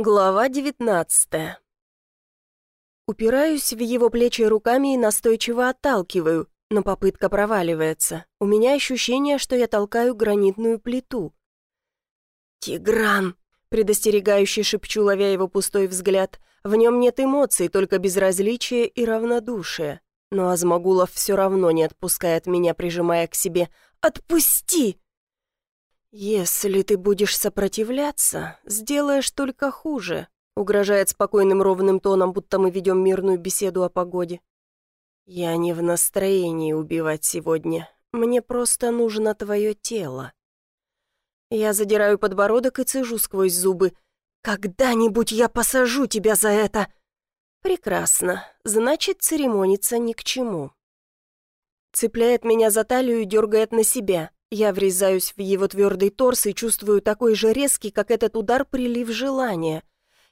Глава девятнадцатая. Упираюсь в его плечи руками и настойчиво отталкиваю, но попытка проваливается. У меня ощущение, что я толкаю гранитную плиту. «Тигран!» — предостерегающе шепчу, ловя его пустой взгляд. В нем нет эмоций, только безразличие и равнодушие. Но Азмагулов все равно не отпускает меня, прижимая к себе. «Отпусти!» «Если ты будешь сопротивляться, сделаешь только хуже», угрожает спокойным ровным тоном, будто мы ведем мирную беседу о погоде. «Я не в настроении убивать сегодня. Мне просто нужно твое тело». Я задираю подбородок и цежу сквозь зубы. «Когда-нибудь я посажу тебя за это!» «Прекрасно. Значит, церемониться ни к чему». Цепляет меня за талию и дергает на себя. Я врезаюсь в его твердый торс и чувствую такой же резкий, как этот удар, прилив желания.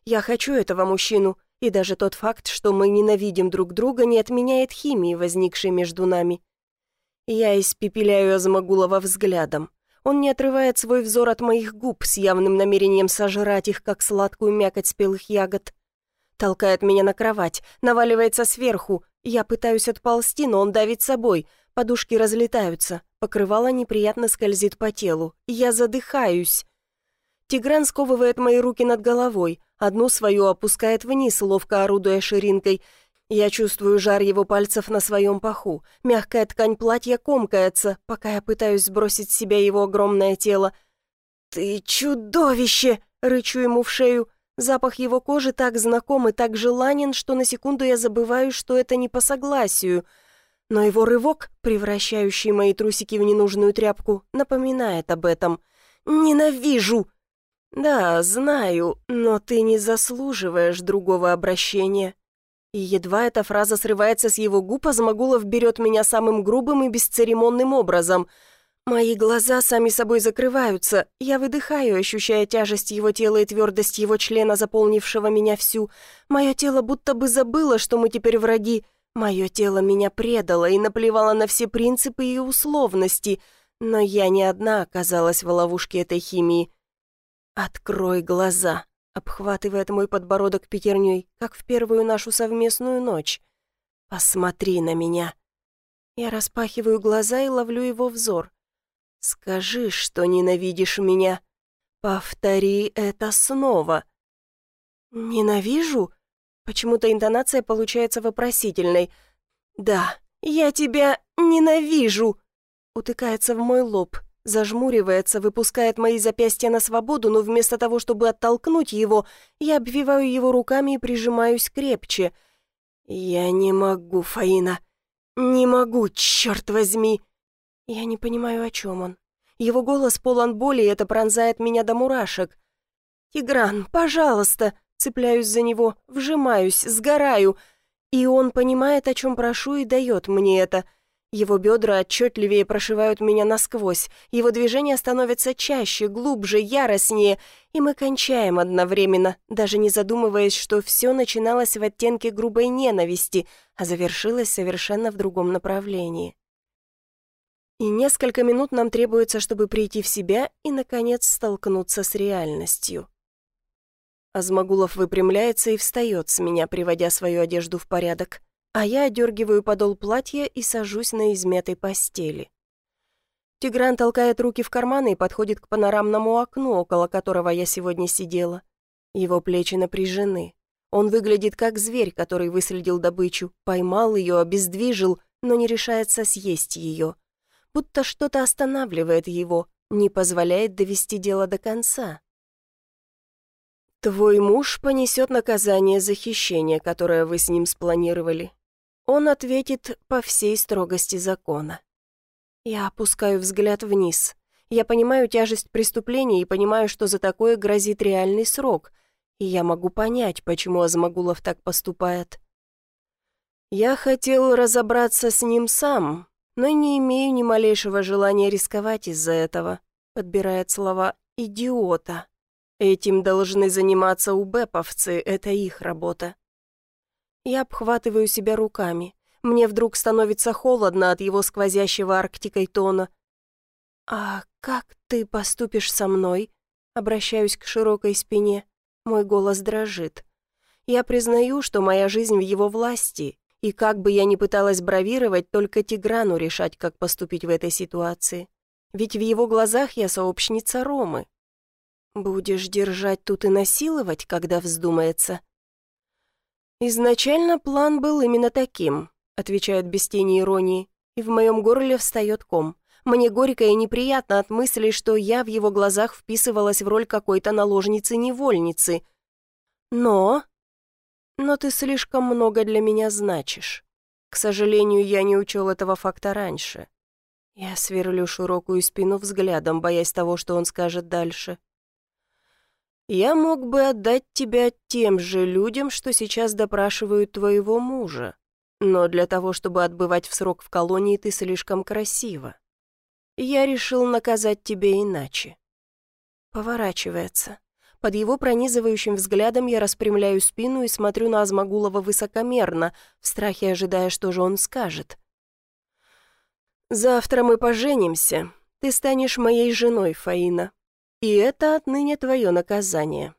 Я хочу этого мужчину, и даже тот факт, что мы ненавидим друг друга, не отменяет химии, возникшей между нами. Я испепеляю Азмагулова взглядом. Он не отрывает свой взор от моих губ с явным намерением сожрать их, как сладкую мякоть спелых ягод. Толкает меня на кровать, наваливается сверху. Я пытаюсь отползти, но он давит собой. Подушки разлетаются. Покрывало неприятно скользит по телу. Я задыхаюсь. Тигран сковывает мои руки над головой. Одну свою опускает вниз, ловко орудуя ширинкой. Я чувствую жар его пальцев на своем паху. Мягкая ткань платья комкается, пока я пытаюсь сбросить с себя его огромное тело. «Ты чудовище!» — рычу ему в шею. Запах его кожи так знаком и так желанен, что на секунду я забываю, что это не по согласию — но его рывок, превращающий мои трусики в ненужную тряпку, напоминает об этом. «Ненавижу!» «Да, знаю, но ты не заслуживаешь другого обращения». И едва эта фраза срывается с его губ, Азмагулов берет меня самым грубым и бесцеремонным образом. Мои глаза сами собой закрываются, я выдыхаю, ощущая тяжесть его тела и твердость его члена, заполнившего меня всю. Мое тело будто бы забыло, что мы теперь враги, Мое тело меня предало и наплевало на все принципы и условности, но я не одна оказалась в ловушке этой химии. «Открой глаза», — обхватывает мой подбородок пятерней, как в первую нашу совместную ночь. «Посмотри на меня». Я распахиваю глаза и ловлю его взор. «Скажи, что ненавидишь меня. Повтори это снова». «Ненавижу?» Почему-то интонация получается вопросительной. «Да, я тебя ненавижу!» Утыкается в мой лоб, зажмуривается, выпускает мои запястья на свободу, но вместо того, чтобы оттолкнуть его, я обвиваю его руками и прижимаюсь крепче. «Я не могу, Фаина. Не могу, черт возьми!» Я не понимаю, о чем он. Его голос полон боли, и это пронзает меня до мурашек. «Тигран, пожалуйста!» Цепляюсь за него, вжимаюсь, сгораю. И он понимает, о чем прошу, и дает мне это. Его бедра отчетливее прошивают меня насквозь. Его движения становятся чаще, глубже, яростнее. И мы кончаем одновременно, даже не задумываясь, что все начиналось в оттенке грубой ненависти, а завершилось совершенно в другом направлении. И несколько минут нам требуется, чтобы прийти в себя и, наконец, столкнуться с реальностью. Азмагулов выпрямляется и встает с меня, приводя свою одежду в порядок, а я одергиваю подол платья и сажусь на измятой постели. Тигран толкает руки в карманы и подходит к панорамному окну, около которого я сегодня сидела. Его плечи напряжены. Он выглядит как зверь, который выследил добычу, поймал ее, обездвижил, но не решается съесть ее. Будто что-то останавливает его, не позволяет довести дело до конца. Твой муж понесет наказание за хищение, которое вы с ним спланировали. Он ответит по всей строгости закона. Я опускаю взгляд вниз. Я понимаю тяжесть преступления и понимаю, что за такое грозит реальный срок. И я могу понять, почему Азмагулов так поступает. Я хотел разобраться с ним сам, но не имею ни малейшего желания рисковать из-за этого, подбирает слова «идиота». Этим должны заниматься убэповцы, это их работа. Я обхватываю себя руками. Мне вдруг становится холодно от его сквозящего арктикой тона. «А как ты поступишь со мной?» Обращаюсь к широкой спине. Мой голос дрожит. Я признаю, что моя жизнь в его власти, и как бы я ни пыталась бравировать, только Тиграну решать, как поступить в этой ситуации. Ведь в его глазах я сообщница Ромы. Будешь держать тут и насиловать, когда вздумается? Изначально план был именно таким, отвечает без тени иронии, и в моем горле встает ком. Мне горько и неприятно от мысли, что я в его глазах вписывалась в роль какой-то наложницы-невольницы. Но... Но ты слишком много для меня значишь. К сожалению, я не учел этого факта раньше. Я сверлю широкую спину взглядом, боясь того, что он скажет дальше. Я мог бы отдать тебя тем же людям, что сейчас допрашивают твоего мужа. Но для того, чтобы отбывать в срок в колонии, ты слишком красива. Я решил наказать тебя иначе. Поворачивается. Под его пронизывающим взглядом я распрямляю спину и смотрю на Азмагулова высокомерно, в страхе ожидая, что же он скажет. «Завтра мы поженимся. Ты станешь моей женой, Фаина. И это отныне твое наказание.